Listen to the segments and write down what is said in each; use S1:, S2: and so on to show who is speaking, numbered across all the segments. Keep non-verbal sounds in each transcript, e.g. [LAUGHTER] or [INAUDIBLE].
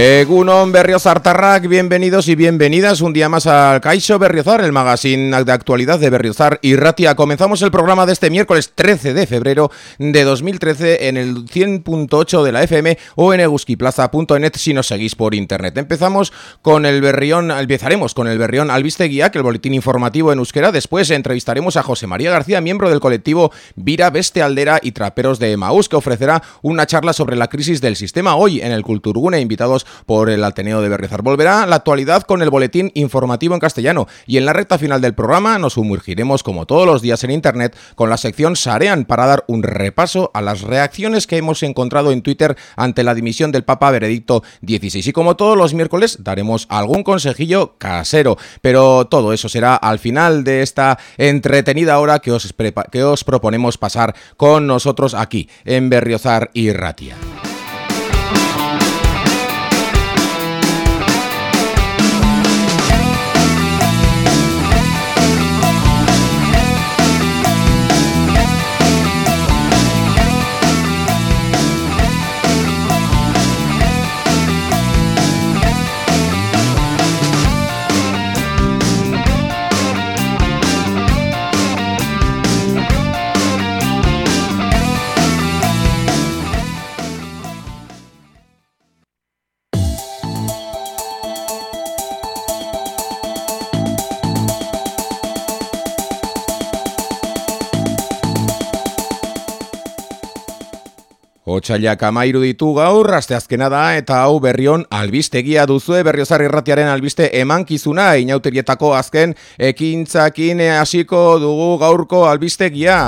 S1: Egunon Berriozartarrak, bienvenidos y bienvenidas un día más al Caixo Berriozar, el magazine de actualidad de Berriozar y Ratia. Comenzamos el programa de este miércoles 13 de febrero de 2013 en el 100.8 de la FM o en eguskiplaza.net si nos seguís por internet. Empezamos con el Berrión, empezaremos con el Berrión Albisteguía, que el boletín informativo en euskera. Después entrevistaremos a José María García, miembro del colectivo Vira Beste Aldera y Traperos de Maús, que ofrecerá una charla sobre la crisis del sistema hoy en el Culturgune, invitados por el Ateneo de Berrizar. Volverá la actualidad con el boletín informativo en castellano y en la recta final del programa nos sumergiremos como todos los días en internet con la sección Sarean para dar un repaso a las reacciones que hemos encontrado en Twitter ante la dimisión del Papa Benedicto XVI. Y como todos los miércoles daremos algún consejillo casero, pero todo eso será al final de esta entretenida hora que os, que os proponemos pasar con nosotros aquí en Berriozar y Ratia. Otsailak amairu ditu gaur, asteazkena da, eta hau berrion albistegia duzue, berriozar irratiaren albiste emankizuna, inauterietako azken ekintzakin hasiko dugu gaurko albistegia.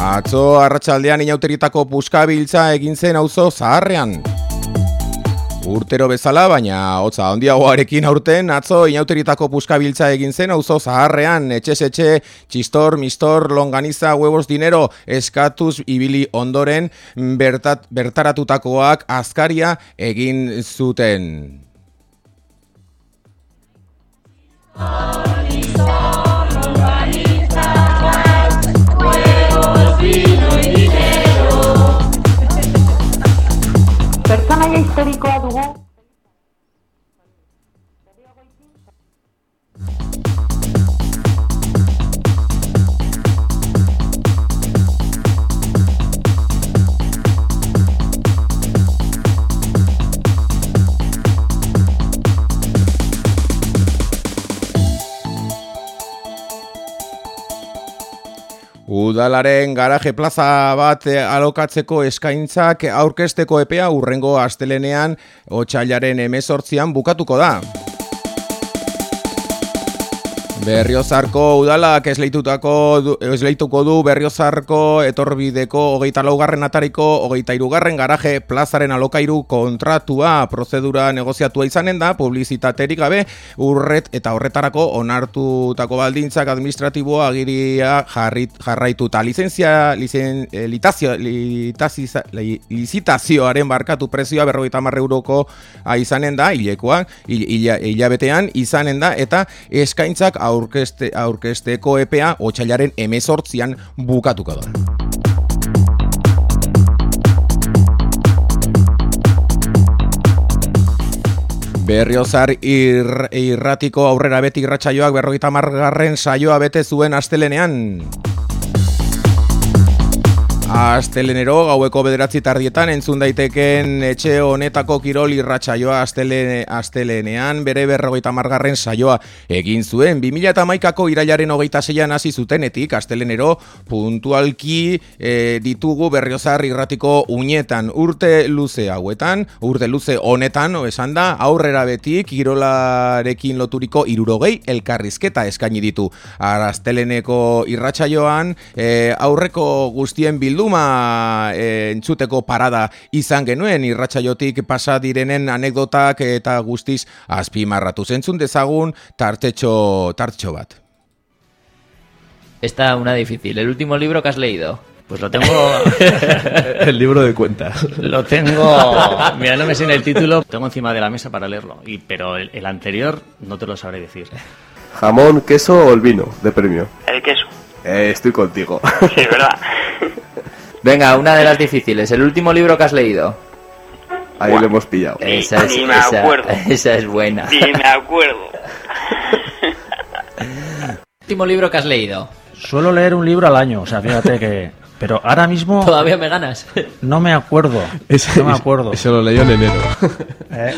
S1: Atzo arratsaldean inauterietako puskabiltza egin zen auzo zaharrean. Urtero bezala, baina hotza handiagoarekin aurten, atzo inauteritako puskabiltza egin zen auzo zaharrean, etxe-etxe, txistor, mistor, longaniza, huevos dinero, eskatuz ibili ondoren, bertat, bertaratutakoak azkaria egin zuten.
S2: Pertsonaia historikoa
S1: Udalaren garaje plaza bat alokatzeko eskaintzak aurkesteko epea urrengo astelenean otxailaren emezortzian bukatuko da. Berriozarko udalak esleitutako esleituko du Berriozarko etorbideko hogeita laugarren atariko hogeita irugarren garaje plazaren alokairu kontratua prozedura negoziatua izanen da publizitaterik gabe urret eta horretarako onartutako baldintzak administratiboa agiria jarrit, jarraituta. Lizentzia lizen, eh, litazio, litaziza, licitazioaren barkatu prezioa berrogeita marre euroko izanen da hilekoak hilabetean izanen da eta eskaintzak aurkeste, aurkesteko EPA otxailaren emezortzian bukatuko da. Berriozar ir, irratiko aurrera beti irratsaioak berrogeita margarren saioa bete zuen astelenean. Astelenero gaueko bederatzi tardietan entzun daiteken etxe honetako kirol irratsaioa astelene, astelenean bere berrogeita margarren saioa egin zuen. 2000 eta maikako irailaren hogeita zeian hasi zutenetik astelenero puntualki e, ditugu berriozar irratiko unetan urte luze hauetan, urte luze honetan, esan da, aurrera beti kirolarekin loturiko irurogei elkarrizketa eskaini ditu. Asteleneko irratsaioan e, aurreko guztien bildu bilduma e, entzuteko parada izan genuen irratsaiotik pasa direnen anekdotak eta guztiz azpimarratu zentzun dezagun tartetxo, tartetxo bat.
S3: Esta una difícil. ¿El último libro que has leído? Pues lo tengo... [LAUGHS]
S4: el libro de cuentas.
S3: Lo tengo... Mira, no me sé el título. Lo tengo encima de la mesa para leerlo. Y, pero el, el anterior no te lo sabré decir.
S4: Jamón, queso o el vino de premio.
S5: El queso.
S4: Eh, estoy contigo.
S5: Sí, ¿verdad? [LAUGHS]
S3: Venga, una de las difíciles. ¿El último libro que has leído?
S4: Ahí lo hemos pillado.
S5: Esa es,
S6: Ni me
S5: esa-
S6: acuerdo.
S5: esa es buena.
S6: Sí, me acuerdo. [LAUGHS]
S5: Último libro que has leído.
S7: Suelo leer un libro al año, o sea, fíjate que... Pero ahora mismo
S5: Todavía me ganas.
S7: no me acuerdo.
S4: Ese-
S7: No me acuerdo.
S4: Eso lo leyó en enero. [LAUGHS]
S7: Eh,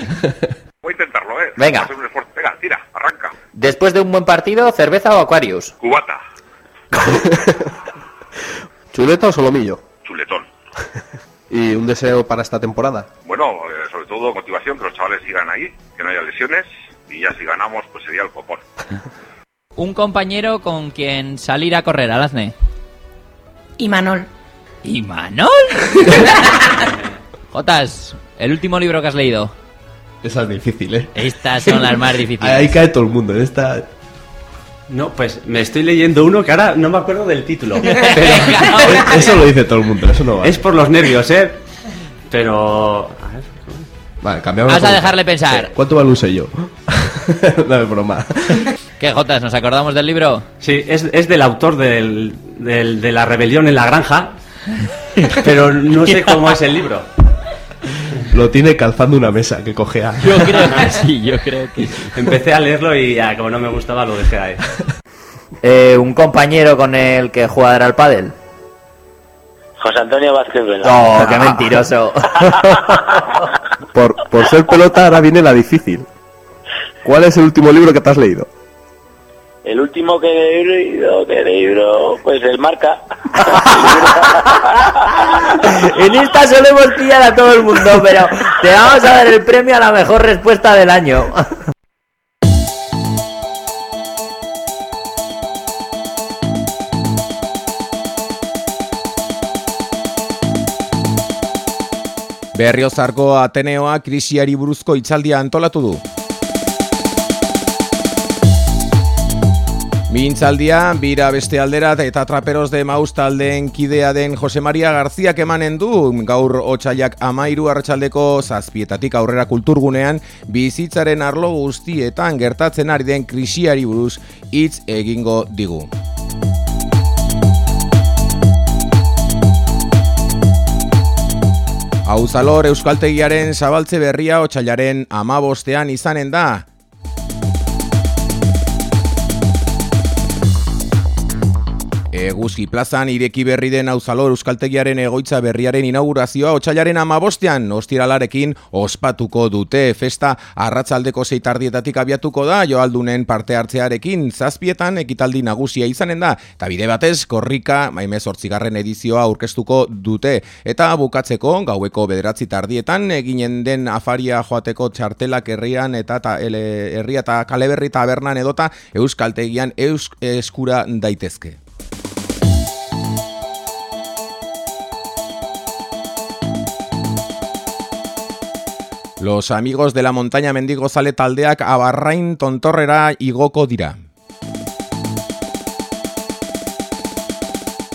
S8: Voy a intentarlo, ¿eh?
S5: Venga.
S8: Venga, tira, arranca.
S5: Después de un buen partido, cerveza o Aquarius.
S8: Cubata, [LAUGHS]
S4: ¿Chuleta o solomillo?
S8: Chuletón. [LAUGHS]
S4: ¿Y un deseo para esta temporada?
S8: Bueno, eh, sobre todo motivación, que los chavales sigan ahí, que no haya lesiones. Y ya si ganamos, pues sería el copón. [LAUGHS]
S5: Un compañero con quien salir a correr, Alazne.
S2: Y Manol.
S5: ¿Y Manol? [LAUGHS] Jotas, el último libro que has leído.
S4: Esa es difícil, ¿eh?
S5: Estas son las más difíciles.
S4: Ahí cae todo el mundo. En esta...
S9: No, pues me estoy leyendo uno que ahora no me acuerdo del título. [LAUGHS] Pero
S4: Eso lo dice todo el mundo, eso no vale.
S9: es por los nervios, ¿eh? Pero... a ver,
S4: Vale, cambiamos.
S5: Vas a dejarle pensar.
S4: ¿Cuánto vale un sello? [LAUGHS] no es broma.
S5: ¿Qué, Jotas, nos acordamos del libro?
S9: Sí, es, es del autor del, del- de La rebelión en la granja, pero no sé [LAUGHS] cómo es el libro.
S4: Lo tiene calzando una mesa que cojea.
S5: Yo creo que sí, yo creo que sí.
S9: Empecé a leerlo y ya, como no me gustaba lo dejé ahí.
S5: Eh, un compañero con el que jugar al pádel.
S6: José Antonio Vázquez Vela.
S5: Oh, qué mentiroso.
S4: Por, por ser pelota ahora viene la difícil. ¿Cuál es el último libro que te has leído?
S6: El último que he leído, que he leído, pues el marca. [LAUGHS]
S5: en esta solemos pillar a todo el mundo, pero te vamos a dar el premio a la mejor respuesta del año.
S1: Berriozarko Ateneoa krisiari buruzko hitzaldia antolatu du. Mintzaldia, bira beste alderat eta traperos de maus taldeen kidea den Jose Maria Garziak emanen du gaur otxaiak amairu arratsaldeko zazpietatik aurrera kulturgunean bizitzaren arlo guztietan gertatzen ari den krisiari buruz hitz egingo digu. Hauzalor Euskaltegiaren zabaltze berria otxailaren amabostean izanen da. Eguzki plazan ireki berri den Auzalor Euskaltegiaren egoitza berriaren inaugurazioa otxailaren amabostean ostiralarekin ospatuko dute. Festa arratzaldeko zeitardietatik abiatuko da joaldunen parte hartzearekin zazpietan ekitaldi nagusia izanen da. Eta bide batez, korrika maime zortzigarren edizioa aurkeztuko dute. Eta bukatzeko gaueko bederatzi tardietan eginen den afaria joateko txartelak herrian eta ta, ele, herria eta kaleberri tabernan edota Euskaltegian eus, eskura daitezke. Los amigos de la montaña mendigozale taldeak abarrain tontorrera igoko dira.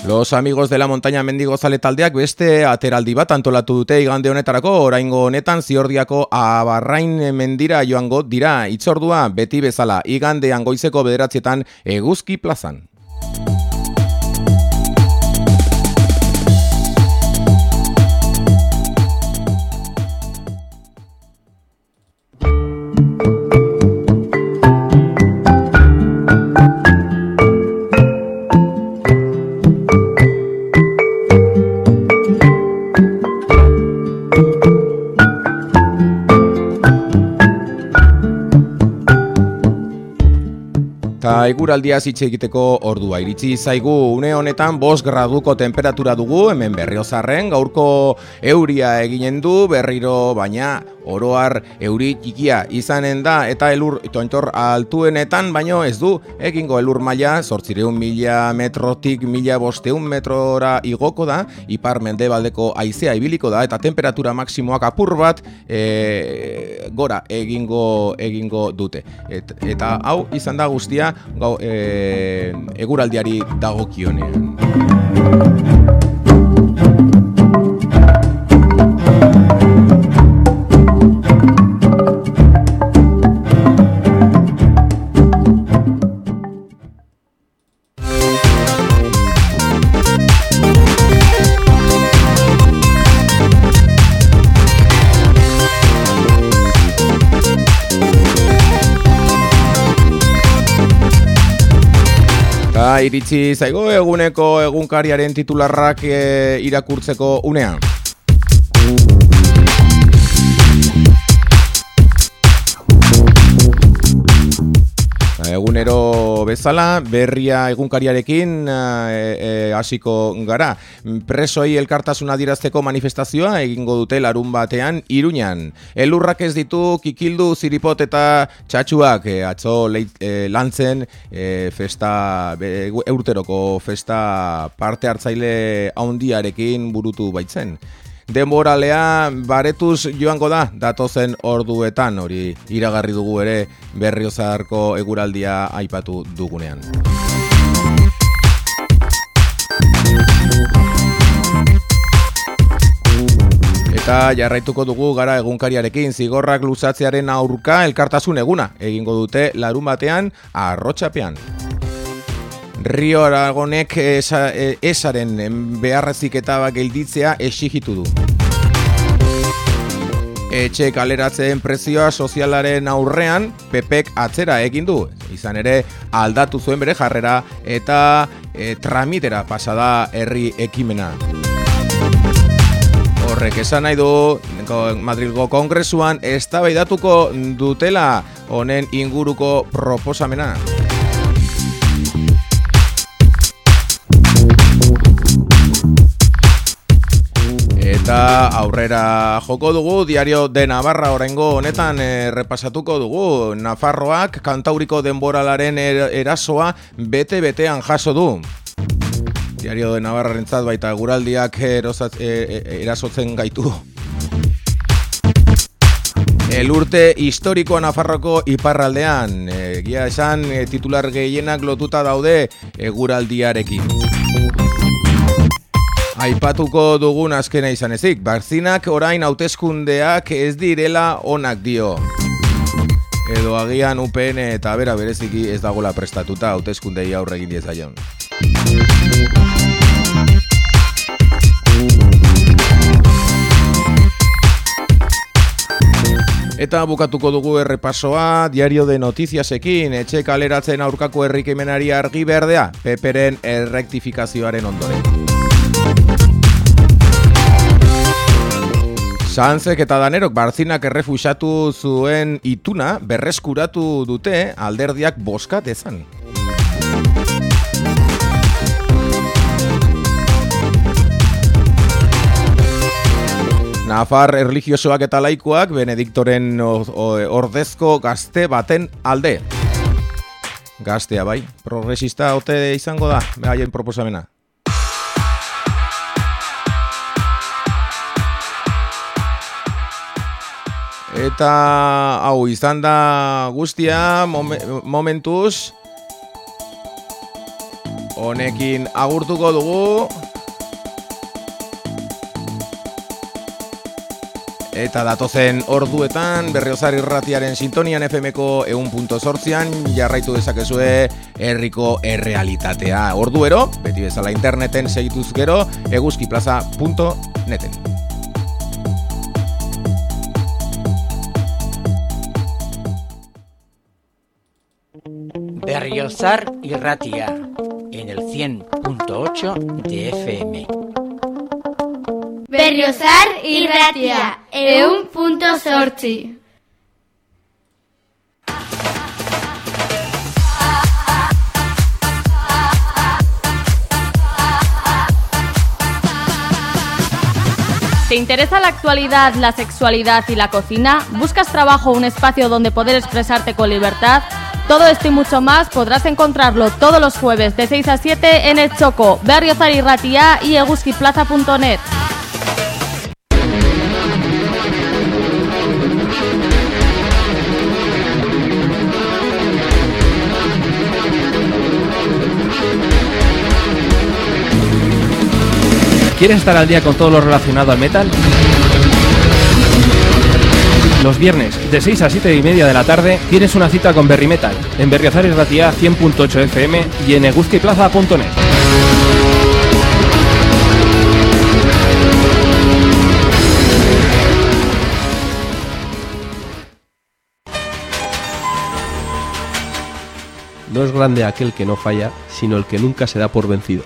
S1: Los amigos de la montaña mendigozale taldeak beste ateraldi bat antolatu dute igande honetarako oraingo honetan ziordiako abarrain mendira joango dira itzordua beti bezala igandean goizeko bederatzietan eguzki plazan. Eta eguraldia hitz egiteko ordua. Iritsi zaigu une honetan 5 graduko temperatura dugu hemen berriozarren gaurko euria eginen du berriro baina oroar euri txikia izanen da eta elur tontor altuenetan baino ez du egingo. Elur maila 800 mila metrotik mila bosteun metrora igoko da ipar mendebaldeko haizea ibiliko da eta temperatura maksimoak apur bat e, gora egingo egingo dute. Et, eta hau izan da guztia gau, e, eguraldiari dagokionean. Iritsi zaigo eguneko egunkariaren titularrak e, irakurtzeko unea. Egunero bezala, berria egunkariarekin eh, eh, hasiko gara. Presoi elkartasuna dirazteko manifestazioa egingo dute larun batean iruñan. Elurrak ez ditu kikildu ziripot eta txatxuak e, atzo leit, lantzen festa, be, eurteroko festa parte hartzaile haundiarekin burutu baitzen denboralea baretuz joango da datozen orduetan hori iragarri dugu ere berriozarko eguraldia aipatu dugunean. Eta jarraituko dugu gara egunkariarekin zigorrak luzatzearen aurka elkartasun eguna egingo dute larun batean arrotxapean. Rio Aragonek esa, e, esaren beharrezik eta gelditzea exigitu du. Etxe kaleratzeen prezioa sozialaren aurrean pepek atzera egin du. Izan ere aldatu zuen bere jarrera eta e, tramitera pasada herri ekimena. Horrek esan nahi du Madrilgo Kongresuan eztabaidatuko dutela honen inguruko proposamena. Eta aurrera joko dugu, diario de Navarra orengo honetan e, repasatuko dugu. Nafarroak kantauriko denboralaren er, erasoa bete-betean jaso du. Diario de Navarra rentzat baita guraldiak erosat, e, e, erasotzen gaitu. El urte historikoa Nafarroko iparraldean. Egia esan titular gehienak lotuta daude eguraldiarekin. Aipatuko dugun azkena izan ezik, barzinak orain hauteskundeak ez direla onak dio. Edo agian UPN eta bera bereziki ez dagola prestatuta hauteskundei aurre egin diezaion. Eta bukatuko dugu errepasoa, diario de notiziasekin, etxe kaleratzen aurkako herrikemenari argi berdea, peperen errektifikazioaren ondoren. Sanzek eta Danerok barzinak errefusatu zuen ituna berreskuratu dute alderdiak boskat ezan. Nafar erligiosoak eta laikoak Benediktoren ordezko gazte baten alde. Gaztea bai, progresista ote izango da, behaien proposamena. Eta hau izan da guztia momentuz Honekin agurtuko dugu Eta datozen orduetan berriozar irratiaren sintonian FMko eun punto sortzian jarraitu dezakezue herriko errealitatea. Orduero, beti bezala interneten segituz gero eguzkiplaza.neten.
S10: Berriozar y Ratia en el 100.8 de FM.
S11: Berriozar y Ratia en un punto sorti.
S12: ¿Te interesa la actualidad, la sexualidad y la cocina? ¿Buscas trabajo o un espacio donde poder expresarte con libertad? Todo esto y mucho más podrás encontrarlo todos los jueves de 6 a 7 en el Choco, Barrio Zarirratia y eguskiplaza.net.
S13: ¿Quieres estar al día con todo lo relacionado al metal? Los viernes, de 6 a 7 y media de la tarde, tienes una cita con Berry Metal, en Berriozar y Ratia 100.8 FM y en eguzquiplaza.net. No es grande aquel que no falla, sino el que nunca se da por vencido.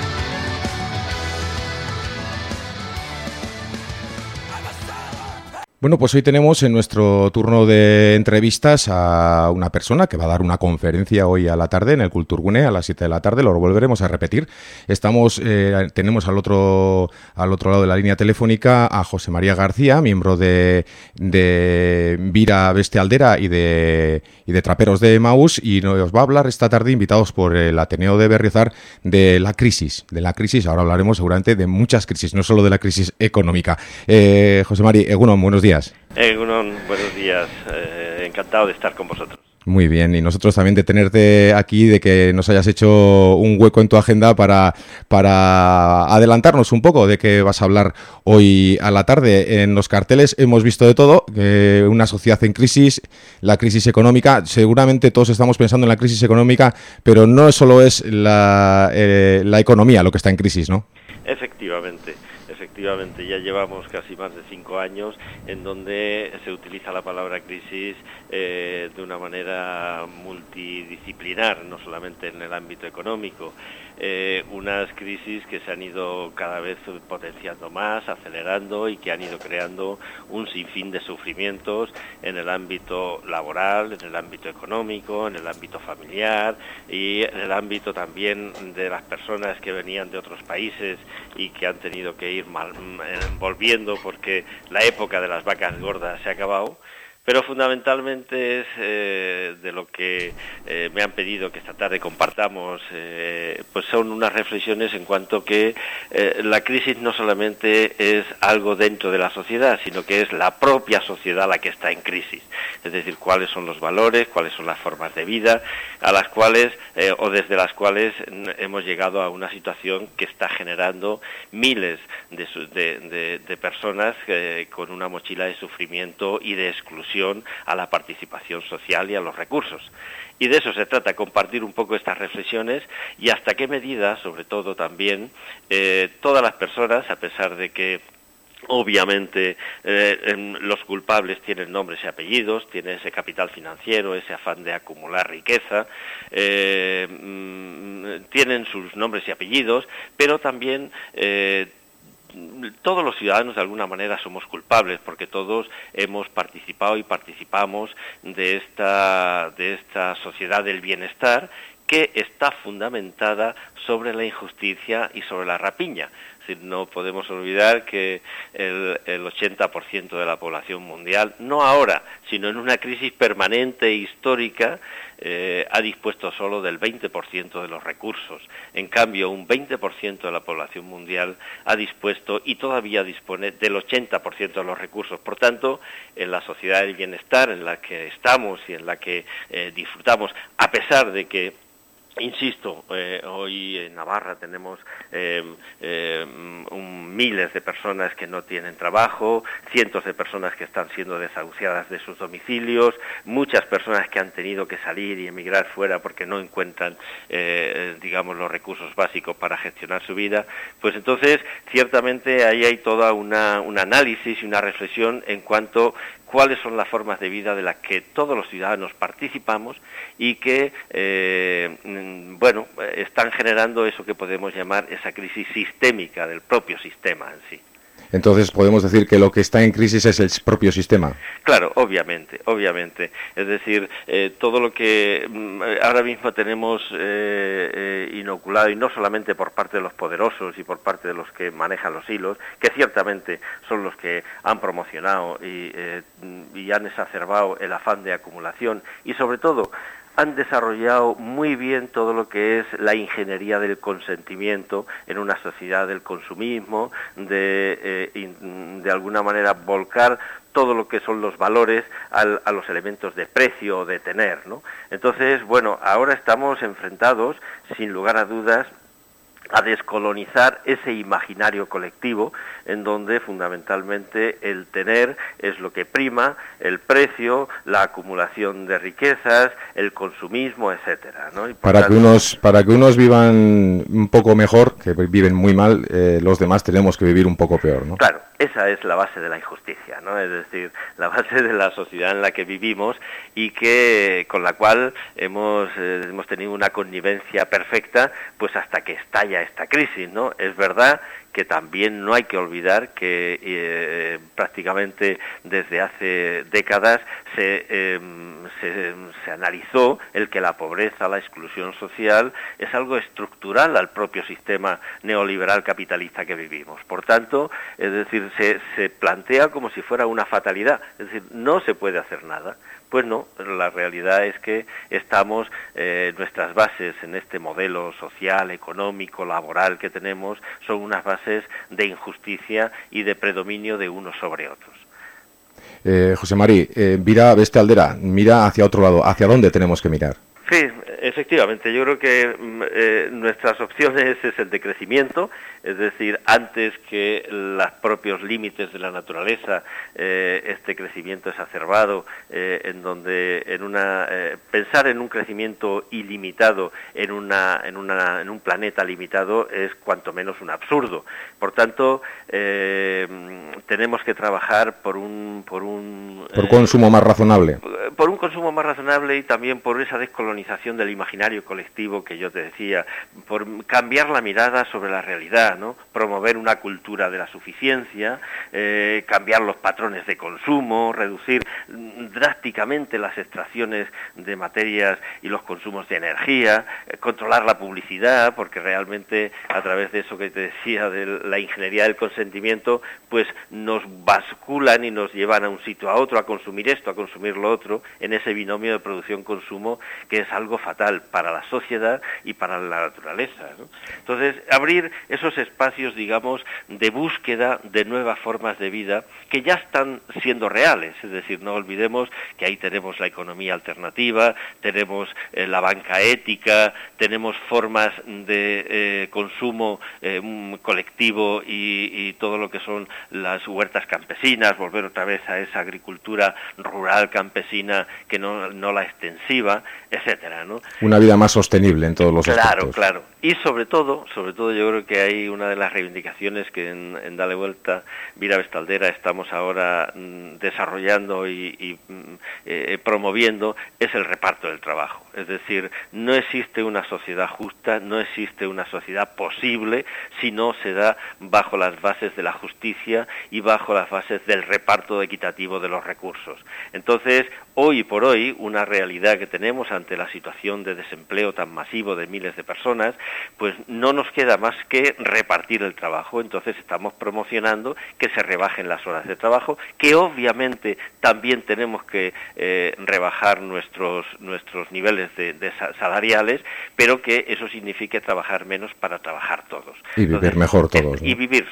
S1: Bueno, pues hoy tenemos en nuestro turno de entrevistas a una persona que va a dar una conferencia hoy a la tarde en el Culturgune a las 7 de la tarde, lo volveremos a repetir. Estamos, eh, tenemos al otro, al otro lado de la línea telefónica a José María García, miembro de, Vira Bestealdera y de, y de Traperos de Maús, y nos va a hablar esta tarde, invitados por el Ateneo de Berriozar, de la crisis, de la crisis, ahora hablaremos seguramente de muchas crisis, no solo de la crisis económica. Eh, José María, Egunon, buenos días.
S14: Eh, Egunon, buenos días. Eh, encantado de estar con vosotros.
S1: Muy bien, y nosotros también de tenerte aquí, de que nos hayas hecho un hueco en tu agenda para, para adelantarnos un poco de qué vas a hablar hoy a la tarde. En los carteles hemos visto de todo, una sociedad en crisis, la crisis económica, seguramente todos estamos pensando en la crisis económica, pero no solo es la, eh, la economía lo que está en crisis, ¿no?
S14: Efectivamente, efectivamente, ya llevamos casi más de cinco años en donde se utiliza la palabra crisis eh, de una manera multidisciplinar, no solamente en el ámbito económico. Eh, unas crisis que se han ido cada vez potenciando más, acelerando y que han ido creando un sinfín de sufrimientos en el ámbito laboral, en el ámbito económico, en el ámbito familiar y en el ámbito también de las personas que venían de otros países y que han tenido que ir mal, eh, volviendo porque la época de las vacas gordas se ha acabado pero fundamentalmente es eh, de lo que eh, me han pedido que esta tarde compartamos, eh, pues son unas reflexiones en cuanto que la crisis no solamente es algo dentro de la sociedad, sino que es la propia sociedad la que está en crisis. Es decir, cuáles son los valores, cuáles son las formas de vida, a las cuales o desde las cuales hemos llegado a una situación que está generando miles de, personas con una mochila de sufrimiento y de exclusión a la participación social y a los recursos. Y de eso se trata, compartir un poco estas reflexiones y hasta qué medida, sobre todo también, eh, todas las personas, a pesar de que Obviamente eh, los culpables tienen nombres y apellidos, tienen ese capital financiero, ese afán de acumular riqueza, eh, mm, tienen sus nombres y apellidos, pero también eh, todos los ciudadanos de alguna manera somos culpables porque todos hemos participado y participamos de esta, de esta sociedad del bienestar que está fundamentada sobre la injusticia y sobre la rapiña. No podemos olvidar que el, el 80% de la población mundial, no ahora, sino en una crisis permanente e histórica, eh, ha dispuesto solo del 20% de los recursos. En cambio, un 20% de la población mundial ha dispuesto y todavía dispone del 80% de los recursos. Por tanto, en la sociedad del bienestar en la que estamos y en la que eh, disfrutamos, a pesar de que Insisto, eh, hoy en Navarra tenemos eh, eh, un- miles de personas que no tienen trabajo, cientos de personas que están siendo desahuciadas de sus domicilios, muchas personas que han tenido que salir y emigrar fuera porque no encuentran, eh, digamos, los recursos básicos para gestionar su vida. Pues entonces, ciertamente ahí hay toda una, un análisis y una reflexión en cuanto cuáles son las formas de vida de las que todos los ciudadanos participamos y que, eh, bueno, están generando eso que podemos llamar esa crisis sistémica del propio sistema en sí.
S1: Entonces podemos decir que lo que está en crisis es el propio sistema.
S14: Claro, obviamente, obviamente. Es decir, eh, todo lo que mm, ahora mismo tenemos eh, eh, inoculado, y no solamente por parte de los poderosos y por parte de los que manejan los hilos, que ciertamente son los que han promocionado y, eh, y han exacerbado el afán de acumulación y sobre todo han desarrollado muy bien todo lo que es la ingeniería del consentimiento en una sociedad del consumismo, de, eh, de alguna manera volcar todo lo que son los valores al- a los elementos de precio o de tener, ¿no? Entonces, bueno, ahora estamos enfrentados, sin lugar a dudas, a descolonizar ese imaginario colectivo en donde fundamentalmente el tener es lo que prima, el precio, la acumulación de riquezas, el consumismo, etcétera, ¿no?
S1: Para que unos para que unos vivan un poco mejor, que viven muy mal, eh, los demás tenemos que vivir un poco peor, ¿no?
S14: Claro, esa es la base de la injusticia, ¿no? Es decir, la base de la sociedad en la que vivimos y que con la cual hemos eh, hemos tenido una connivencia perfecta, pues hasta que estalla esta crisis, ¿no? Es verdad que también no hay que olvidar que eh, prácticamente desde hace décadas se, eh, se, se analizó el que la pobreza, la exclusión social es algo estructural al propio sistema neoliberal capitalista que vivimos. Por tanto, es decir, se, se plantea como si fuera una fatalidad, es decir, no se puede hacer nada. Pues no, la realidad es que estamos, eh, nuestras bases en este modelo social, económico, laboral que tenemos, son unas de injusticia y de predominio de unos sobre otros.
S1: Eh, José María, eh, mira, veste aldera, mira hacia otro lado, ¿hacia dónde tenemos que mirar?
S14: Sí, efectivamente, yo creo que mm, eh, nuestras opciones es el decrecimiento, es decir, antes que los propios límites de la naturaleza, eh, este crecimiento exacerbado, eh, en donde en una eh, pensar en un crecimiento ilimitado en una en una en un planeta limitado es cuanto menos un absurdo. Por tanto, tenemos que trabajar por un por un
S1: Por consumo más razonable.
S14: por un consumo más razonable y también por esa descolonización del imaginario colectivo que yo te decía, por cambiar la mirada sobre la realidad, ¿no? promover una cultura de la suficiencia, eh, cambiar los patrones de consumo, reducir drásticamente las extracciones de materias y los consumos de energía, eh, controlar la publicidad, porque realmente a través de eso que te decía de la ingeniería del consentimiento, pues nos basculan y nos llevan a un sitio a otro, a consumir esto, a consumir lo otro, en ese binomio de producción-consumo que es algo fatal para la sociedad y para la naturaleza. Entonces, abrir esos espacios, digamos, de búsqueda de nuevas formas de vida que ya están siendo reales, es decir, no olvidemos que ahí tenemos la economía alternativa, tenemos eh, la banca ética, tenemos formas de eh, consumo eh, colectivo y, y todo lo que son las huertas campesinas, volver otra vez a esa agricultura rural campesina que no, no la extensiva, etcétera, ¿no?
S1: Una vida más sostenible en todos los
S14: Claro,
S1: aspectos.
S14: claro. Y sobre todo, sobre todo yo creo que hay una de las reivindicaciones que en, en Dale Vuelta, Vira Vestaldera, estamos ahora mm, desarrollando y, y, mm, eh, promoviendo, es el reparto del trabajo. Es decir, no existe una sociedad justa, no existe una sociedad posible si no se da bajo las bases de la justicia y bajo las bases del reparto equitativo de los recursos. Entonces, hoy por hoy, una realidad que tenemos ante la situación de desempleo tan masivo de miles de personas, pues no nos queda más que repartir el trabajo. Entonces estamos promocionando que se rebajen las horas de trabajo, que obviamente también tenemos que eh, rebajar nuestros, nuestros niveles de, de sa- salariales, pero que eso signifique trabajar menos para trabajar todos.
S1: Y vivir mejor todos, ¿no?
S14: Y vivir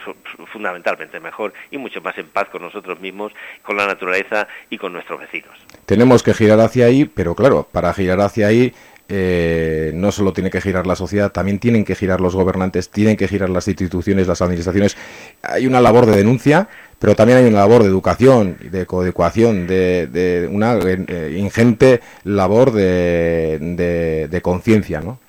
S14: fundamentalmente mejor y mucho más en paz con nosotros mismos, con la naturaleza y con nuestros vecinos.
S1: Tenemos que girar hacia ahí, pero claro, para girar hacia ahí eh, no solo tiene que girar la sociedad, también tienen que girar los gobernantes, tienen que girar las instituciones, las administraciones. Hay una labor de denuncia, pero también hay una labor de educación, de coeducación, de, de una eh, ingente labor de, de, de conciencia, ¿no?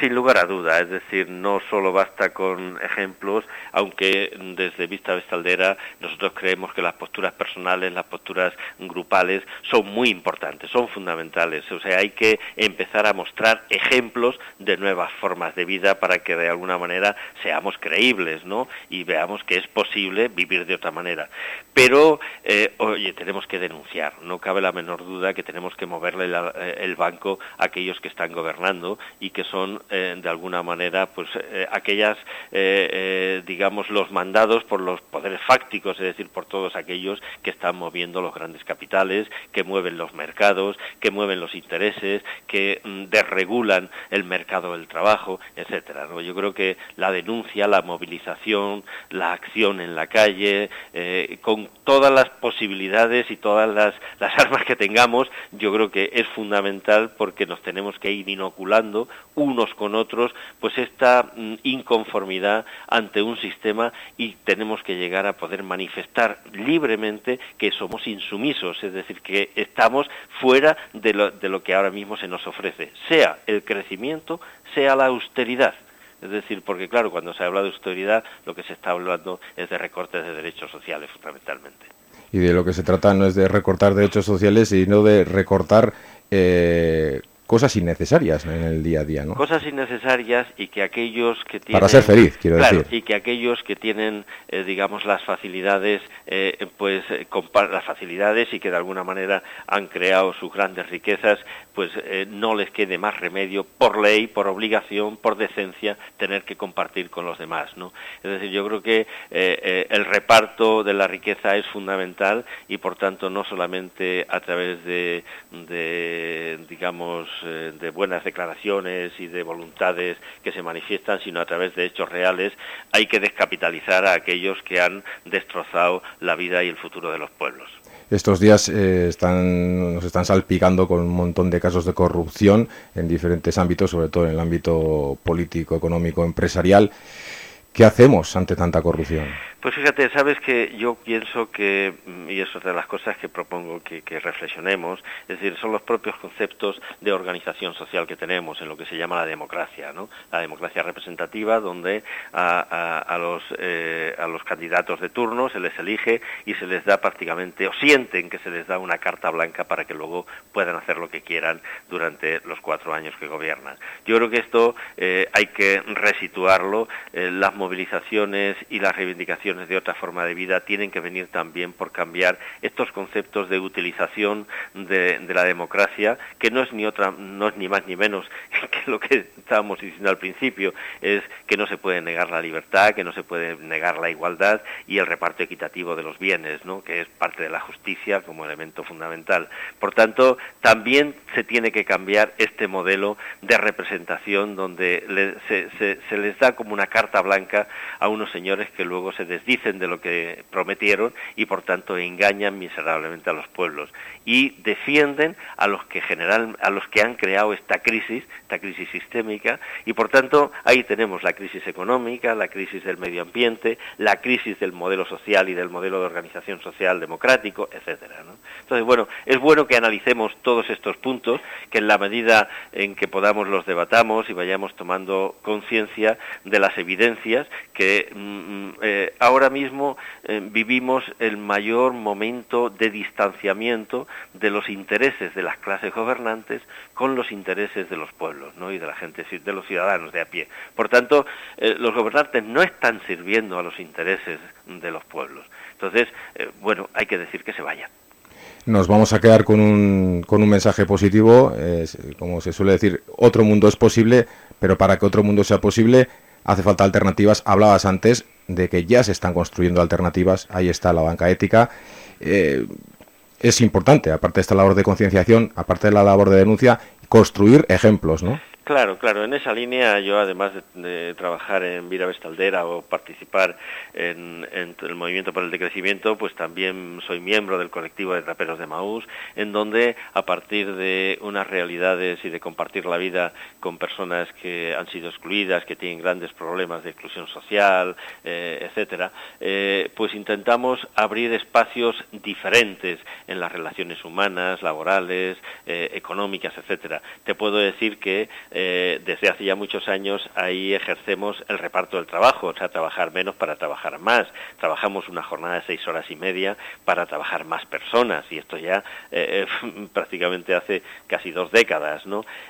S14: Sin lugar a duda, es decir, no solo basta con ejemplos, aunque desde Vista Vestaldera nosotros creemos que las posturas personales, las posturas grupales son muy importantes, son fundamentales. O sea, hay que empezar a mostrar ejemplos de nuevas formas de vida para que de alguna manera seamos creíbles, ¿no? Y veamos que es posible vivir de otra manera. Pero, eh, oye, tenemos que denunciar, no cabe la menor duda que tenemos que moverle eh, el banco a aquellos que están gobernando y que son, eh, de alguna manera, pues eh, aquellas, eh, eh, digamos, los mandados por los poderes fácticos, es decir, por todos aquellos que están moviendo los grandes capitales, que mueven los mercados, que mueven los intereses, que mm, desregulan el mercado del trabajo, etcétera. ¿no? Yo creo que la denuncia, la movilización, la acción en la calle, eh, con todas las posibilidades y todas las, las [LAUGHS] armas que tengamos, yo creo que es fundamental porque nos tenemos que ir inoculando unos con otros, pues esta mm, inconformidad ante un sistema y tenemos que llegar a poder manifestar libremente que somos insumisos, es decir, que estamos fuera de lo, de lo que ahora mismo se nos ofrece, sea el crecimiento, sea la austeridad. Es decir, porque claro, cuando se habla de austeridad, lo que se está hablando es de recortes de derechos sociales, fundamentalmente.
S1: Y de lo que se trata no es de recortar derechos sociales, sino de recortar eh, cosas innecesarias en el día a día, ¿no?
S14: Cosas innecesarias y que aquellos que tienen...
S1: Para ser feliz, quiero
S14: Claro,
S1: decir.
S14: y que aquellos que tienen, eh, digamos, las facilidades, eh, pues eh, las facilidades y que de alguna manera han creado sus grandes riquezas, pues no les quede más remedio por ley, por obligación, por decencia, tener que compartir con los demás, ¿no? Es decir, yo creo que el reparto de la riqueza es fundamental y por tanto no solamente a través de, de, digamos, eh, de buenas declaraciones y de voluntades que se manifiestan, sino a través de hechos reales, hay que descapitalizar a aquellos que han destrozado la vida y el futuro de los pueblos.
S1: Estos días eh, nos están salpicando con un montón de casos de corrupción en diferentes ámbitos, sobre todo en el ámbito político, económico, empresarial. ¿Qué hacemos ante tanta corrupción?
S14: Pues fíjate, sabes que yo pienso que, mm, y es otra de las cosas que propongo que, reflexionemos, es decir, son los propios conceptos de organización social que tenemos en lo que se llama la democracia, ¿no? La democracia representativa, donde eh, a los candidatos de turno se les elige y se les da prácticamente, o sienten que se les da una carta blanca para que luego puedan hacer lo que quieran durante los cuatro años que gobiernan. Yo creo que esto eh, hay que resituarlo, eh, las movilizaciones y las reivindicaciones de otra forma de vida tienen que venir también por cambiar estos conceptos de utilización de, la democracia, que no es ni otra, no es ni más ni menos [LAUGHS] que lo que estábamos diciendo al principio, es que no se puede negar la libertad, que no se puede negar la igualdad y el reparto equitativo de los bienes, ¿no? que es parte de la justicia como elemento fundamental. Por tanto, también se tiene que cambiar este modelo de representación donde se, les da como una carta blanca a unos señores que luego se desdicen de lo que prometieron y por tanto engañan miserablemente a los pueblos y defienden a los que general a los que han creado esta crisis, esta crisis sistémica y por tanto ahí tenemos la crisis económica, la crisis del medio ambiente, la crisis del modelo social y del modelo de organización social democrático, etcétera. Entonces, bueno, es bueno que analicemos todos estos puntos, que en la medida en que podamos los debatamos y vayamos tomando conciencia de las evidencias que mm, mm, eh, ahora mismo eh, vivimos el mayor momento de distanciamiento de los intereses de las clases gobernantes con los intereses de los pueblos ¿no? y de la gente, de los ciudadanos de a pie. Por tanto, eh, los gobernantes no están sirviendo a los intereses de los pueblos. Entonces, eh, bueno, hay que decir que se vayan.
S1: Nos vamos a quedar con un, con un mensaje positivo. como se suele decir, otro mundo es posible, pero para que otro mundo sea posible hace falta alternativas. Hablabas antes de que ya se están construyendo alternativas. Ahí está la banca ética. Eh, es importante, aparte de esta labor de concienciación, aparte de la labor de denuncia, construir ejemplos, ¿no?
S14: Claro, claro. En esa línea yo, además de, trabajar en Vira Vestaldera o participar en, en, el Movimiento por el Decrecimiento, pues también soy miembro del colectivo de traperos de Maús, en donde a partir de unas realidades y de compartir la vida con personas que han sido excluidas, que tienen grandes problemas de exclusión social, eh, etcétera, eh, pues intentamos abrir espacios diferentes en las relaciones humanas, laborales, eh, económicas, etcétera. Te puedo decir que eh, desde hace ya muchos años ahí ejercemos el reparto del trabajo, o sea, trabajar menos para trabajar más. Trabajamos una jornada de seis horas y media para trabajar más personas y esto ya eh, [LAUGHS] prácticamente hace casi dos décadas.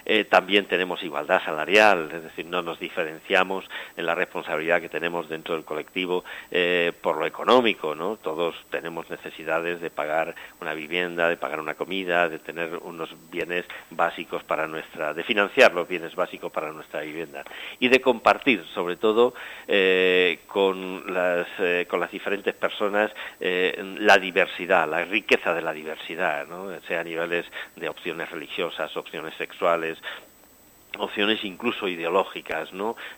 S14: Eh, también tenemos igualdad salarial, es decir, no nos diferenciamos en la responsabilidad que tenemos dentro del colectivo por lo económico. Todos tenemos necesidades de pagar una vivienda, de pagar una comida, de tener unos bienes básicos para nuestra, de financiar los bienes básicos para nuestra vivienda y de compartir, sobre todo eh, con las con las diferentes personas la diversidad, la riqueza de la diversidad, ¿no? sea a niveles de opciones religiosas, opciones sexuales, opciones incluso ideológicas.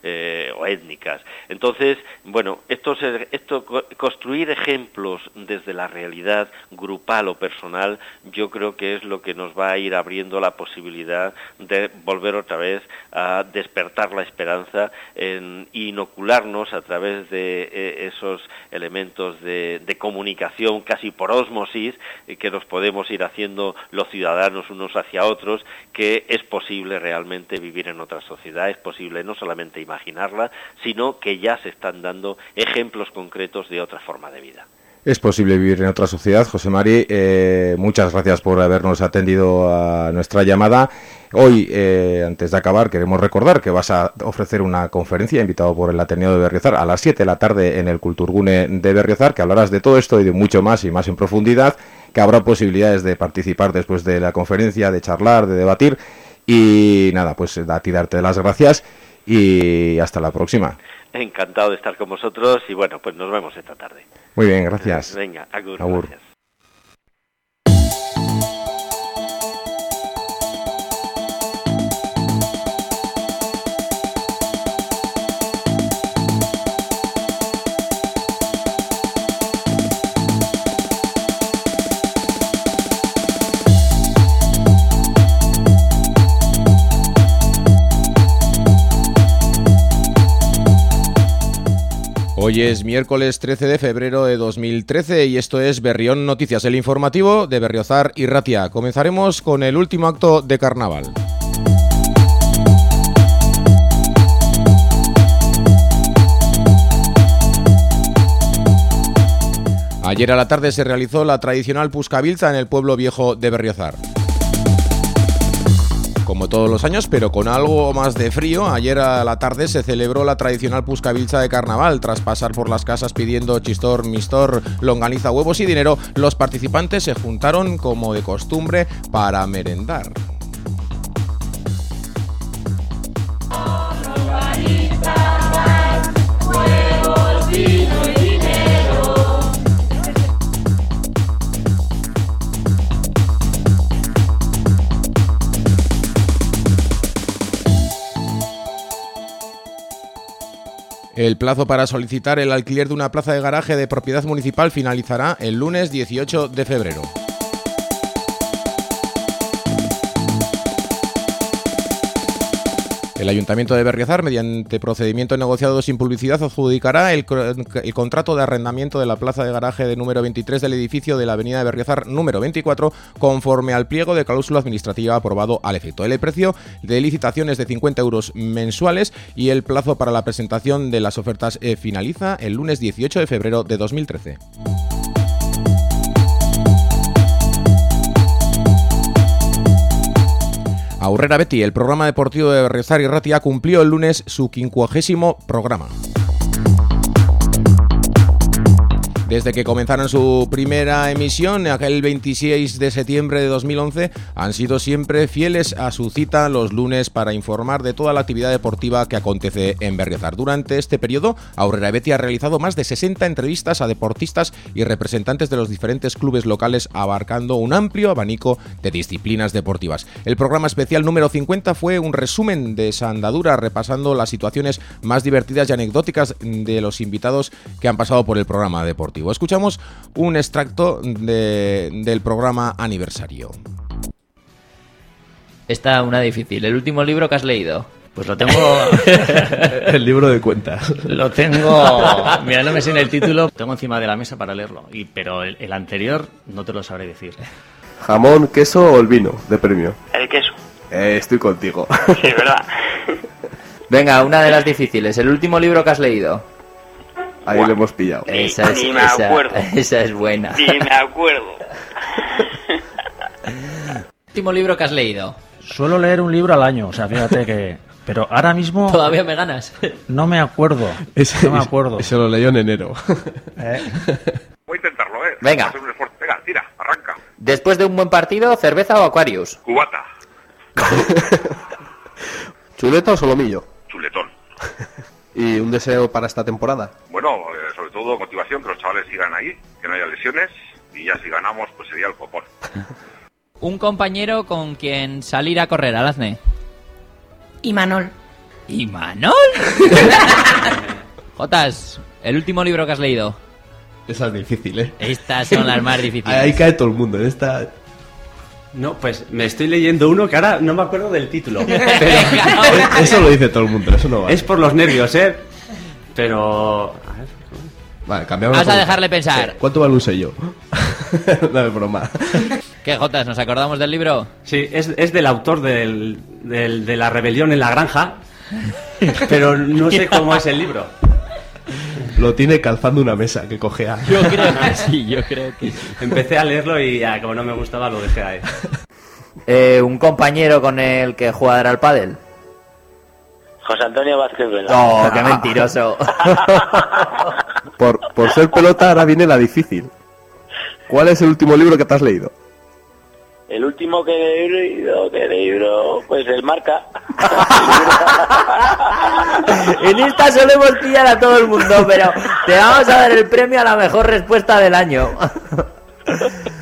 S14: Eh, o étnicas. Entonces, bueno, esto, esto, construir ejemplos desde la realidad grupal o personal, yo creo que es lo que nos va a ir abriendo la posibilidad de volver otra vez a despertar la esperanza en inocularnos a través de eh, esos elementos de, de, comunicación casi por osmosis eh, que nos podemos ir haciendo los ciudadanos unos hacia otros, que es posible realmente vivir en otra sociedad, es posible no solamente imaginarla, sino que ya se están dando ejemplos concretos de otra forma de vida.
S1: Es posible vivir en otra sociedad. José Mari, eh, muchas gracias por habernos atendido a nuestra llamada. Hoy, eh, antes de acabar, queremos recordar que vas a ofrecer una conferencia invitado por el Ateneo de Berriozar a las 7 de la tarde en el Culturgune de Berriozar, que hablarás de todo esto y de mucho más y más en profundidad, que habrá posibilidades de participar después de la conferencia, de charlar, de debatir. Y nada, pues a ti darte las gracias y hasta la próxima.
S14: Encantado de estar con vosotros y bueno, pues nos vemos esta tarde.
S1: Muy bien, gracias.
S14: Venga, agur.
S1: agur.
S14: Gracias.
S1: Hoy es miércoles 13 de febrero de 2013 y esto es Berrión Noticias, el informativo de Berriozar y Ratia. Comenzaremos con el último acto de carnaval. Ayer a la tarde se realizó la tradicional Puscabilza en el pueblo viejo de Berriozar como todos los años, pero con algo más de frío. Ayer a la tarde se celebró la tradicional Puscabilza de carnaval. Tras pasar por las casas pidiendo chistor, mistor, longaniza, huevos y dinero, los participantes se juntaron como de costumbre para merendar. El plazo para solicitar el alquiler de una plaza de garaje de propiedad municipal finalizará el lunes 18 de febrero. El Ayuntamiento de Berriozar, mediante procedimiento negociado sin publicidad, adjudicará el, contrato de arrendamiento de la plaza de garaje de número 23 del edificio de la Avenida de Berriozar número 24, conforme al pliego de cláusula administrativa aprobado al efecto. El precio de licitación es de 50 euros mensuales y el plazo para la presentación de las ofertas eh, finaliza el lunes 18 de febrero de 2013. Aurrera Betty, el programa deportivo de Berriozar y Ratia cumplió el lunes su quincuagésimo programa. Desde que comenzaron su primera emisión, aquel 26 de septiembre de 2011, han sido siempre fieles a su cita los lunes para informar de toda la actividad deportiva que acontece en Berriozar. Durante este periodo, Aurrera Betty ha realizado más de 60 entrevistas a deportistas y representantes de los diferentes clubes locales, abarcando un amplio abanico de disciplinas deportivas. El programa especial número 50 fue un resumen de esa andadura, repasando las situaciones más divertidas y anecdóticas de los invitados que han pasado por el programa deportivo. Escuchamos un extracto de, del programa aniversario.
S5: Está una difícil. ¿El último libro que has leído?
S3: Pues lo tengo. [LAUGHS]
S4: el libro de cuentas.
S3: Lo tengo. Mira, no me sé en el título. Tengo encima de la mesa para leerlo. Y, pero el, el anterior no te lo sabré decir.
S4: ¿Jamón, queso o el vino de premio?
S6: El queso.
S4: Eh, estoy contigo.
S6: Sí, ¿verdad? [LAUGHS]
S5: Venga, una de las difíciles. El último libro que has leído.
S4: Ahí lo hemos pillado.
S5: Esa es,
S6: Ni me
S5: esa-
S6: acuerdo.
S5: esa es buena.
S6: Sí, me acuerdo. [LAUGHS]
S15: Último libro que has leído.
S7: Suelo leer un libro al año, o sea, fíjate que... Pero ahora mismo
S15: Todavía me ganas.
S7: no me acuerdo.
S4: Ese,
S7: no me acuerdo.
S4: Ese lo leyó en enero.
S8: Voy a intentarlo, ¿eh?
S5: Venga.
S8: Venga, tira, arranca.
S5: Después de un buen partido, cerveza o Aquarius.
S8: Cubata, [LAUGHS]
S4: ¿Chuleta o solomillo?
S8: chuletón. [LAUGHS]
S4: ¿Y un deseo para esta temporada?
S8: Bueno, eh, sobre todo motivación, que los chavales sigan ahí, que no haya lesiones. Y ya si ganamos, pues sería el copón. [LAUGHS]
S15: Un compañero con quien salir a correr, Alazne.
S2: Y Manol.
S15: ¿Y Manol? [LAUGHS] Jotas, el último libro que has leído.
S4: Esa es difícil, ¿eh?
S15: Estas son las más [LAUGHS] difíciles.
S4: Ahí cae todo el mundo. En esta...
S9: No, pues me estoy leyendo uno que ahora no me acuerdo del título. [LAUGHS] Pero [LAUGHS]
S4: Eso lo dice todo el mundo, eso no vale.
S9: es por los nervios, ¿eh? Pero... a ver,
S4: Vale, cambiamos.
S15: Vas a dejarle pensar.
S4: ¿Cuánto vale un sello? [LAUGHS] no es broma.
S15: ¿Qué, Jotas? ¿Nos acordamos del libro?
S9: Sí, es, es del autor del, del- de La rebelión en la granja, pero no sé cómo es el libro.
S4: Lo tiene calzando una mesa que cojea.
S15: Yo creo que sí, yo creo que sí.
S9: Empecé a leerlo y ya, como no me gustaba lo dejé ahí.
S5: Eh, un compañero con el que jugará al pádel.
S6: José Antonio Vázquez Vela.
S5: Oh, qué mentiroso. [LAUGHS]
S4: Por, por ser pelota ahora viene la difícil. ¿Cuál es el último libro que te has leído?
S6: El último que he leído, que he leído, pues el marca. [LAUGHS]
S5: en esta solemos pillar a todo el mundo, pero te vamos a dar el premio a la mejor respuesta del año. [LAUGHS]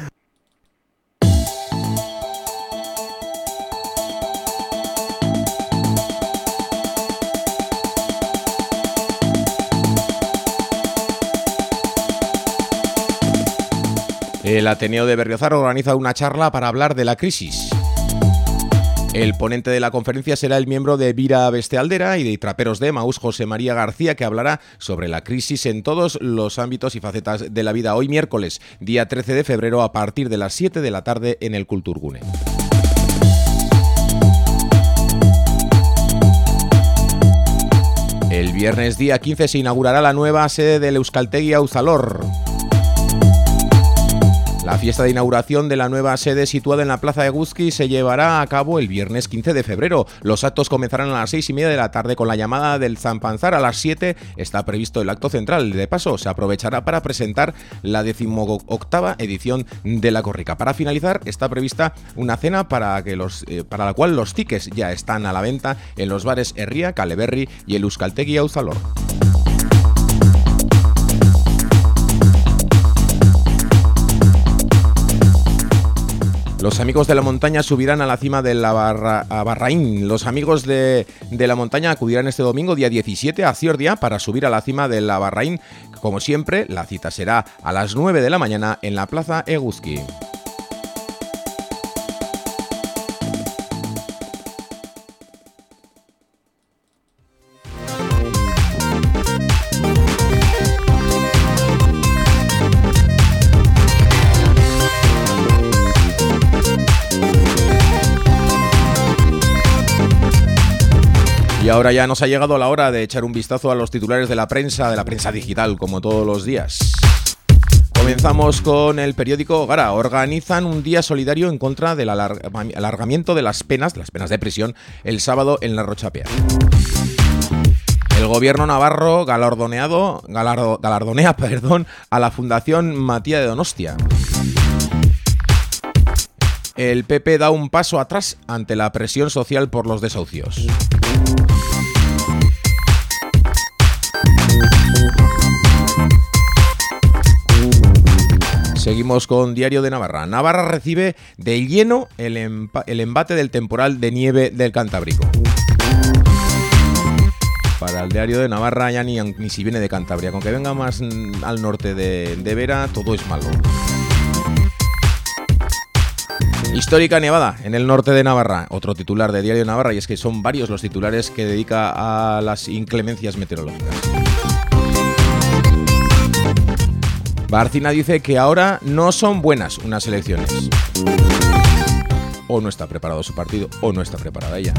S1: El Ateneo de Berriozar organiza una charla para hablar de la crisis. El ponente de la conferencia será el miembro de Vira Bestealdera y de Traperos de Maús, José María García, que hablará sobre la crisis en todos los ámbitos y facetas de la vida hoy miércoles, día 13 de febrero, a partir de las 7 de la tarde en el Culturgune. El viernes día 15 se inaugurará la nueva sede del Euskaltegui Auzalor. La fiesta de inauguración de la nueva sede situada en la Plaza de Guzki se llevará a cabo el viernes 15 de febrero. Los actos comenzarán a las seis y media de la tarde con la llamada del Zampanzar. A las 7 está previsto el acto central. De paso, se aprovechará para presentar la decimoctava edición de la Corrica. Para finalizar, está prevista una cena eh, para la cual los tickets ya están a la venta en los bares Herría, Caleberry y el Euskaltegui Auzalor. Los amigos de la montaña subirán a la cima de la barra, a Barraín. Los amigos de, de la montaña acudirán este domingo, día 17, a Ciordia para subir a la cima de la Barraín. Como siempre, la cita será a las 9 de la mañana en la Plaza Eguzki. Ahora ya nos ha llegado la hora de echar un vistazo a los titulares de la prensa, de la prensa digital, como todos los días. Comenzamos con el periódico Gara. Organizan un día solidario en contra del alar- alargamiento de las penas, las penas de prisión, el sábado en la Rochapea. El gobierno navarro galardoneado, galardo- galardonea [LAUGHS] perdón, a la Fundación Matías de Donostia. El PP da un paso atrás ante la presión social por los desahucios. Seguimos con Diario de Navarra. Navarra recibe de lleno el, embate del temporal de nieve del Cantábrico. Para el Diario de Navarra ya ni, si viene de Cantabria. Con que venga más mm, al norte de Vera, todo es malo. Histórica nevada en el norte de Navarra, otro titular de Diario Navarra, y es que son varios los titulares que dedica a las inclemencias meteorológicas. Barcina dice que ahora no son buenas unas elecciones. o no está preparado su partido o no está preparada ella.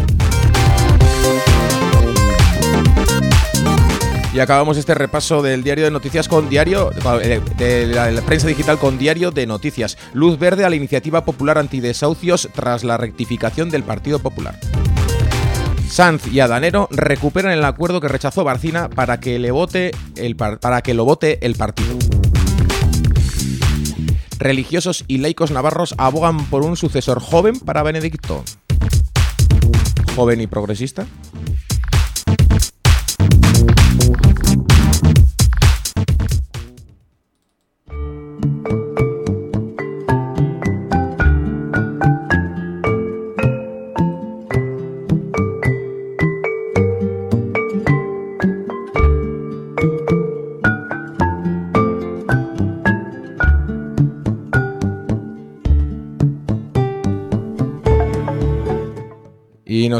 S1: Y acabamos este repaso del diario de noticias con diario eh, de la prensa digital con diario de noticias. Luz verde a la iniciativa popular antidesahucios tras la rectificación del Partido Popular. Sanz y Adanero recuperan el acuerdo que rechazó Barcina para que, le vote el para que lo vote el partido. Religiosos y laicos navarros abogan por un sucesor joven para Benedicto. ¿Joven y progresista?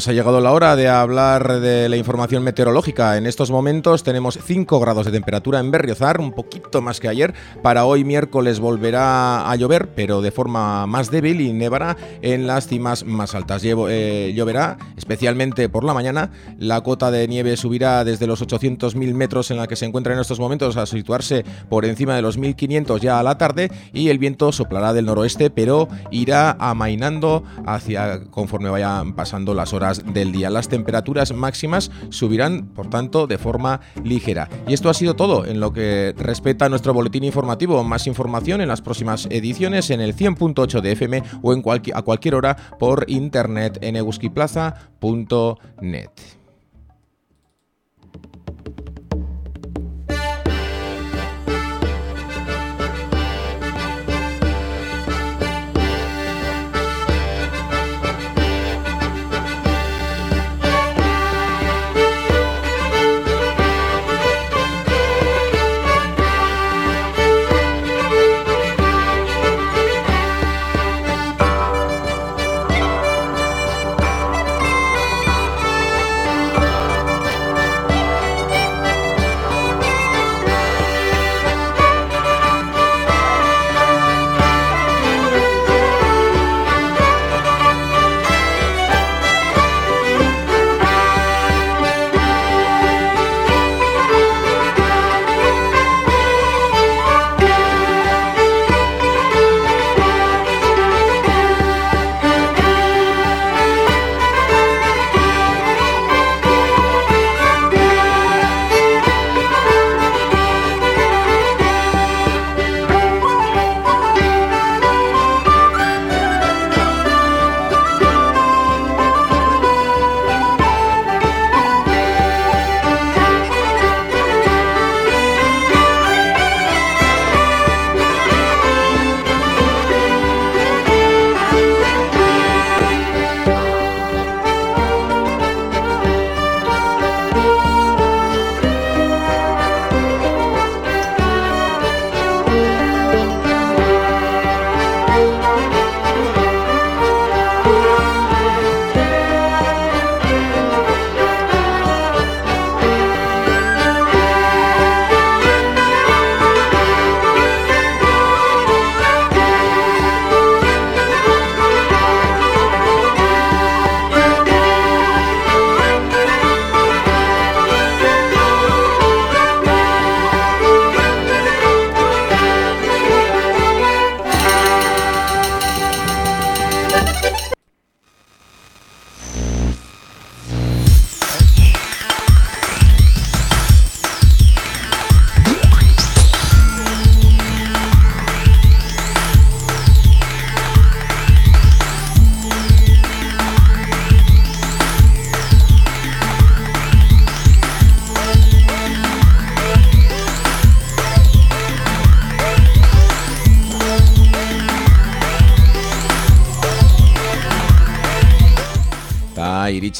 S1: Ha llegado la hora de hablar de la información meteorológica. En estos momentos tenemos 5 grados de temperatura en Berriozar, un poquito más que ayer. Para hoy miércoles volverá a llover, pero de forma más débil y nevará en las cimas más altas. Eh, lloverá especialmente por la mañana. La cota de nieve subirá desde los 800.000 metros en la que se encuentra en estos momentos a situarse por encima de los 1.500 ya a la tarde y el viento soplará del noroeste, pero irá amainando hacia conforme vayan pasando las horas del día. Las temperaturas máximas subirán, por tanto, de forma ligera. Y esto ha sido todo en lo que respecta a nuestro boletín informativo. Más información en las próximas ediciones en el 100.8 de FM o en a cualquier hora por internet en euskiplaza.net.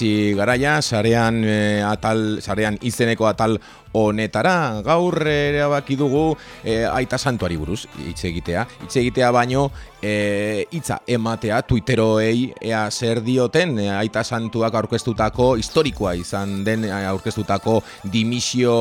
S1: iritsi garaia, sarean e, atal, sarean izeneko atal honetara. Gaur erabaki dugu e, aita santuari buruz hitz egitea. Hitz egitea baino e, hitza ematea Twitteroei ea zer dioten e, aita santuak aurkeztutako historikoa izan den e, aurkeztutako dimisio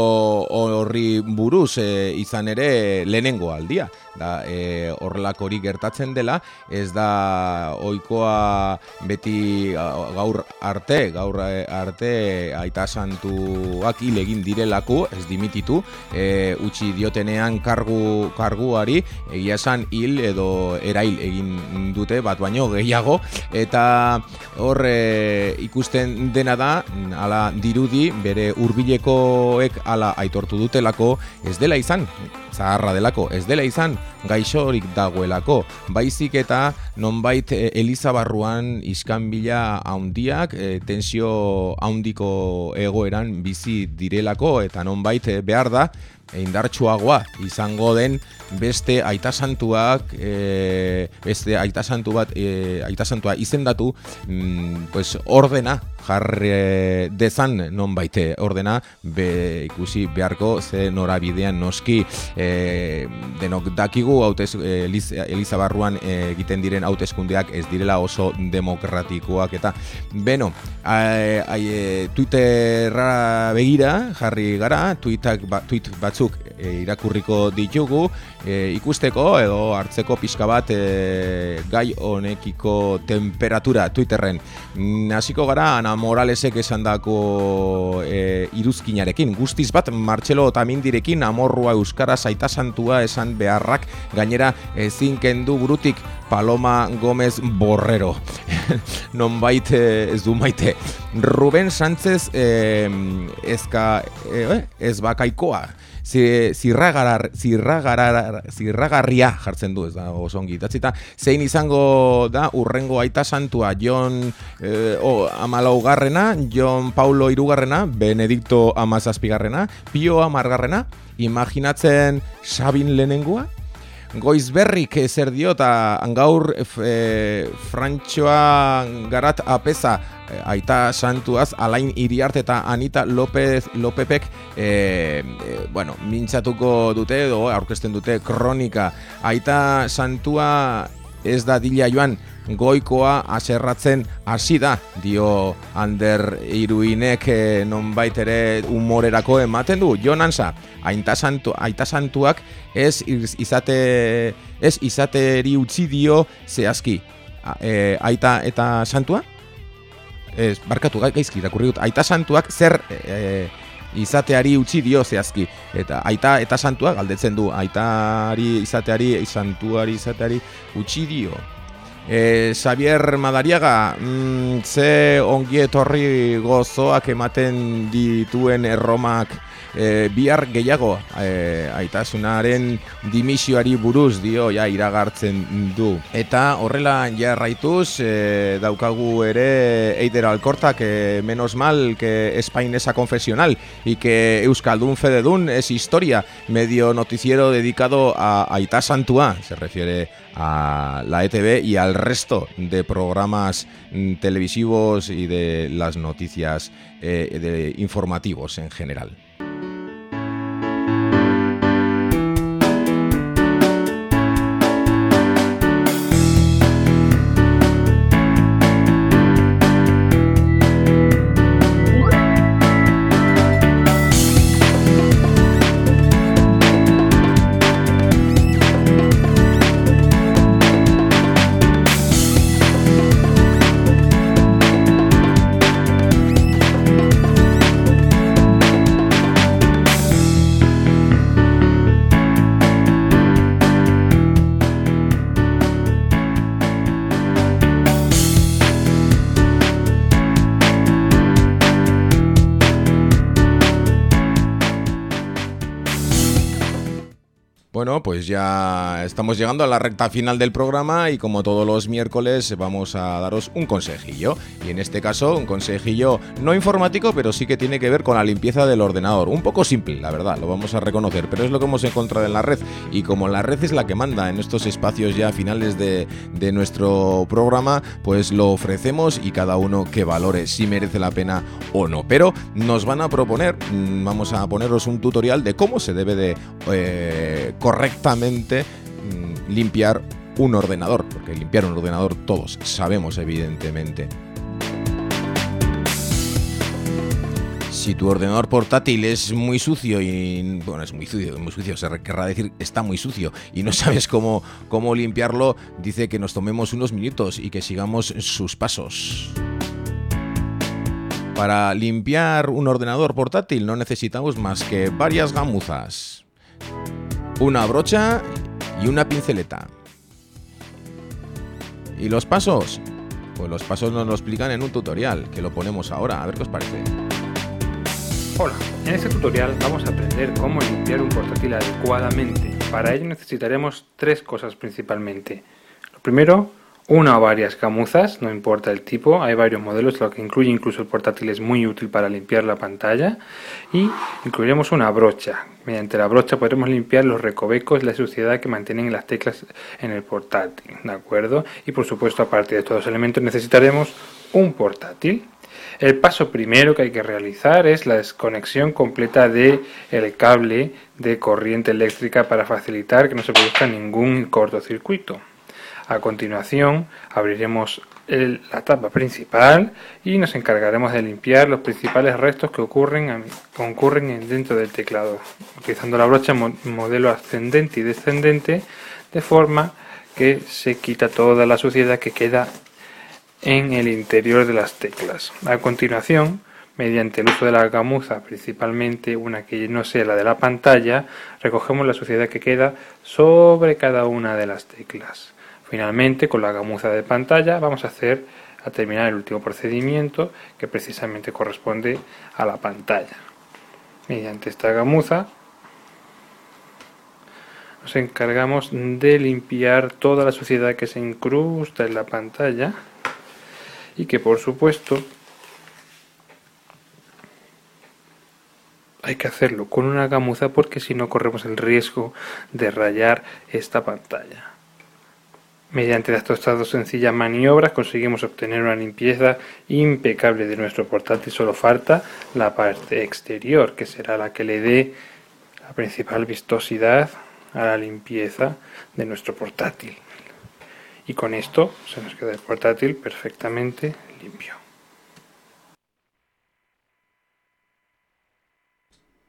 S1: horri buruz e, izan ere lehenengo aldia da e, horrelakori gertatzen dela ez da ohikoa beti gaur arte gaur e, arte aita santuak hil egin direlako ez dimititu e, utzi diotenean kargu karguari egia esan hil edo erail egin dute bat baino gehiago. Eta hor e, ikusten dena da ala dirudi bere hurbilekoek ala aitortu dutelako ez dela izan zaharra delako ez dela izan gaixorik dagoelako. Baizik eta nonbait e, Eliza barruan iskanbila handiak e, tensio handiko egoeran bizi direlako eta nonbait e, behar da indartsuagoa izango den beste aita santuak e, beste aita santu bat e, aita santua izendatu mm, pues ordena jarri dezan non baite ordena be, ikusi beharko ze norabidean noski e, denok dakigu hautez Eliz, Eliza egiten diren hauteskundeak ez direla oso demokratikoak eta beno ai, ai, Twitterra begira jarri gara tweetak ba, tweet batzuk e, irakurriko ditugu e, ikusteko edo hartzeko pixka bat e, gai honekiko temperatura Twitterren. Hasiko gara Ana Moralesek esan dako e, iruzkinarekin. Guztiz bat Martxelo Otamindirekin amorrua Euskara zaita santua esan beharrak gainera ezin kendu burutik Paloma Gomez Borrero. [LAUGHS] Nonbait ez du maite. Ruben Sánchez eh, ezka eh, ez bakaikoa zirragarar, zirragarar, zirragarria jartzen du, ez da, oso ongi. Datzita, zein izango da urrengo aita santua, Jon eh, oh, amalau garrena, Jon Paulo irugarrena, Benedikto amazazpigarrena, Pio amargarrena, imaginatzen Sabin lehenengoa, Goiz berrik zer dio eta gaur e, Frantxoa garat apesa e, aita santuaz Alain Iriarte eta Anita López Lópepek e, e, bueno, mintzatuko dute edo aurkezten dute kronika. Aita santua ez da dila joan goikoa aserratzen hasi da dio Ander Iruinek e, nonbait ere humorerako ematen du. Jonansa aita santu aita santuak ez izate ez izateri utzi dio zehazki. E, aita eta santua? Ez barkatu gaizki irakurri dut. Aita santuak zer e, izateari utzi dio zehazki. Eta aita eta santuak galdetzen du aitari izateari santuari izateari utzi dio. E, Xavier Madariaga, mm, ze ongi etorri gozoak ematen dituen erromak e, bihar gehiago e, aitasunaren dimisioari buruz dio ja iragartzen du. Eta horrela jarraituz e, daukagu ere Eider Alkortak e, menos mal que Espain esa confesional y que Euskaldun Fededun es historia, medio noticiero dedicado a Aita Santua, se refiere a la ETV y al resto de programas mm, televisivos y de las noticias de informativos en general. Pues ya estamos llegando a la recta final del programa y como todos los miércoles vamos a daros un consejillo. Y en este caso un consejillo no informático, pero sí que tiene que ver con la limpieza del ordenador. Un poco simple, la verdad, lo vamos a reconocer, pero es lo que hemos encontrado en la red. Y como la red es la que manda en estos espacios ya finales de, de nuestro programa, pues lo ofrecemos y cada uno que valore si merece la pena o no. Pero nos van a proponer, mm, vamos a poneros un tutorial de cómo se debe de... eh, correctamente mm, limpiar un ordenador, porque limpiar un ordenador todos sabemos evidentemente. Si tu ordenador portátil es muy sucio y bueno, es muy sucio, se querrá decir está muy sucio y no [LAUGHS] sabes cómo, cómo limpiarlo, dice que nos tomemos unos minutos y que sigamos sus pasos. Para limpiar un ordenador portátil no necesitamos más que varias gamuzas una brocha y una pinceleta. ¿Y los pasos? Pues los pasos nos lo explican en un tutorial, que lo ponemos ahora, a ver qué os parece.
S16: Hola, en este tutorial vamos a aprender cómo limpiar un portátil adecuadamente. Para ello necesitaremos tres cosas principalmente. Lo primero, una o varias camuzas, no importa el tipo, hay varios modelos, lo que incluye incluso el portátil es muy útil para limpiar la pantalla. Y incluiremos una brocha. Mediante la brocha podremos limpiar los recovecos, la suciedad que mantienen las teclas en el portátil, ¿de acuerdo? Y por supuesto, aparte de estos dos elementos, necesitaremos un portátil. El paso primero que hay que realizar es la desconexión completa del el cable de corriente eléctrica para facilitar que no se produzca ningún cortocircuito. A continuación abriremos la tapa principal y nos encargaremos de limpiar los principales restos que ocurren, concurren en- dentro del teclado, utilizando la brocha mo- modelo ascendente y descendente de forma que se quita toda la suciedad que queda en el interior de las teclas. A continuación, mediante el uso de la gamuza, principalmente una que no sea la de la pantalla, recogemos la suciedad que queda sobre cada una de las teclas. Finalmente, con la gamuza de pantalla vamos a hacer a terminar el último procedimiento que precisamente corresponde a la pantalla. Mediante esta gamuza nos encargamos de limpiar toda la suciedad que se incrusta en la pantalla y que por supuesto hay que hacerlo con una gamuza porque si no corremos el riesgo de rayar esta pantalla. Mediante estas dos sencillas maniobras conseguimos obtener una limpieza impecable de nuestro portátil. Solo falta la parte exterior, que será la que le dé la principal vistosidad a la limpieza de nuestro portátil. Y con esto se nos queda el portátil perfectamente limpio.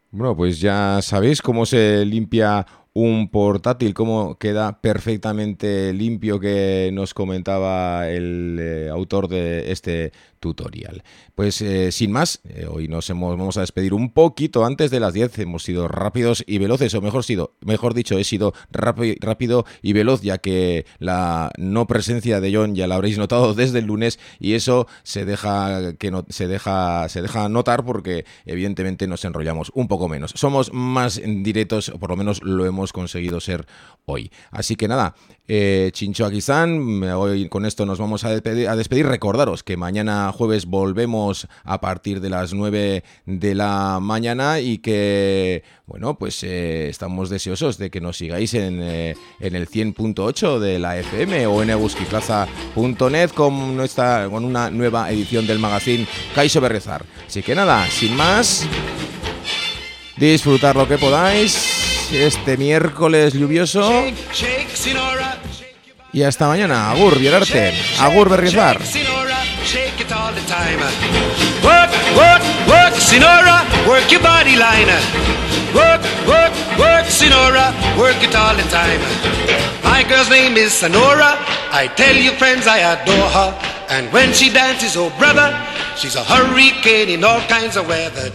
S1: Bueno, pues ya sabéis cómo se limpia un portátil, cómo queda perfectamente limpio que nos comentaba el eh, autor de este tutorial. Pues eh, sin más, eh, hoy nos hemos, vamos a despedir un poquito antes de las 10. Hemos sido rápidos y veloces, o mejor, sido, mejor dicho, he sido rápido, y veloz, ya que la no presencia de John ya la habréis notado [LAUGHS] desde el lunes y eso se deja que no, se deja se deja notar porque evidentemente nos enrollamos un poco menos. Somos más directos, o por lo menos lo hemos conseguido ser hoy. Así que nada, eh, Chincho Akizan, hoy con esto nos vamos a despedir, a despedir. Recordaros que mañana jueves volvemos a partir de las 9 de la mañana y que, bueno, pues eh, estamos deseosos de que nos sigáis en, eh, en el 100.8 de la FM o en eguskiplaza.net con, nuestra, con una nueva edición del magazine Caixo Berrezar. Así que nada, sin más, disfrutar lo que podáis este miércoles lluvioso. Y hasta mañana. Agur, Vierarte. Agur, Berrizar.
S17: Work, work, work, Sinora, work your body line. Work, work, work, Sinora, work it all the time. My girl's name is Sonora. I tell you, friends, I adore her. And when she dances, oh brother, she's a hurricane in all kinds of weather.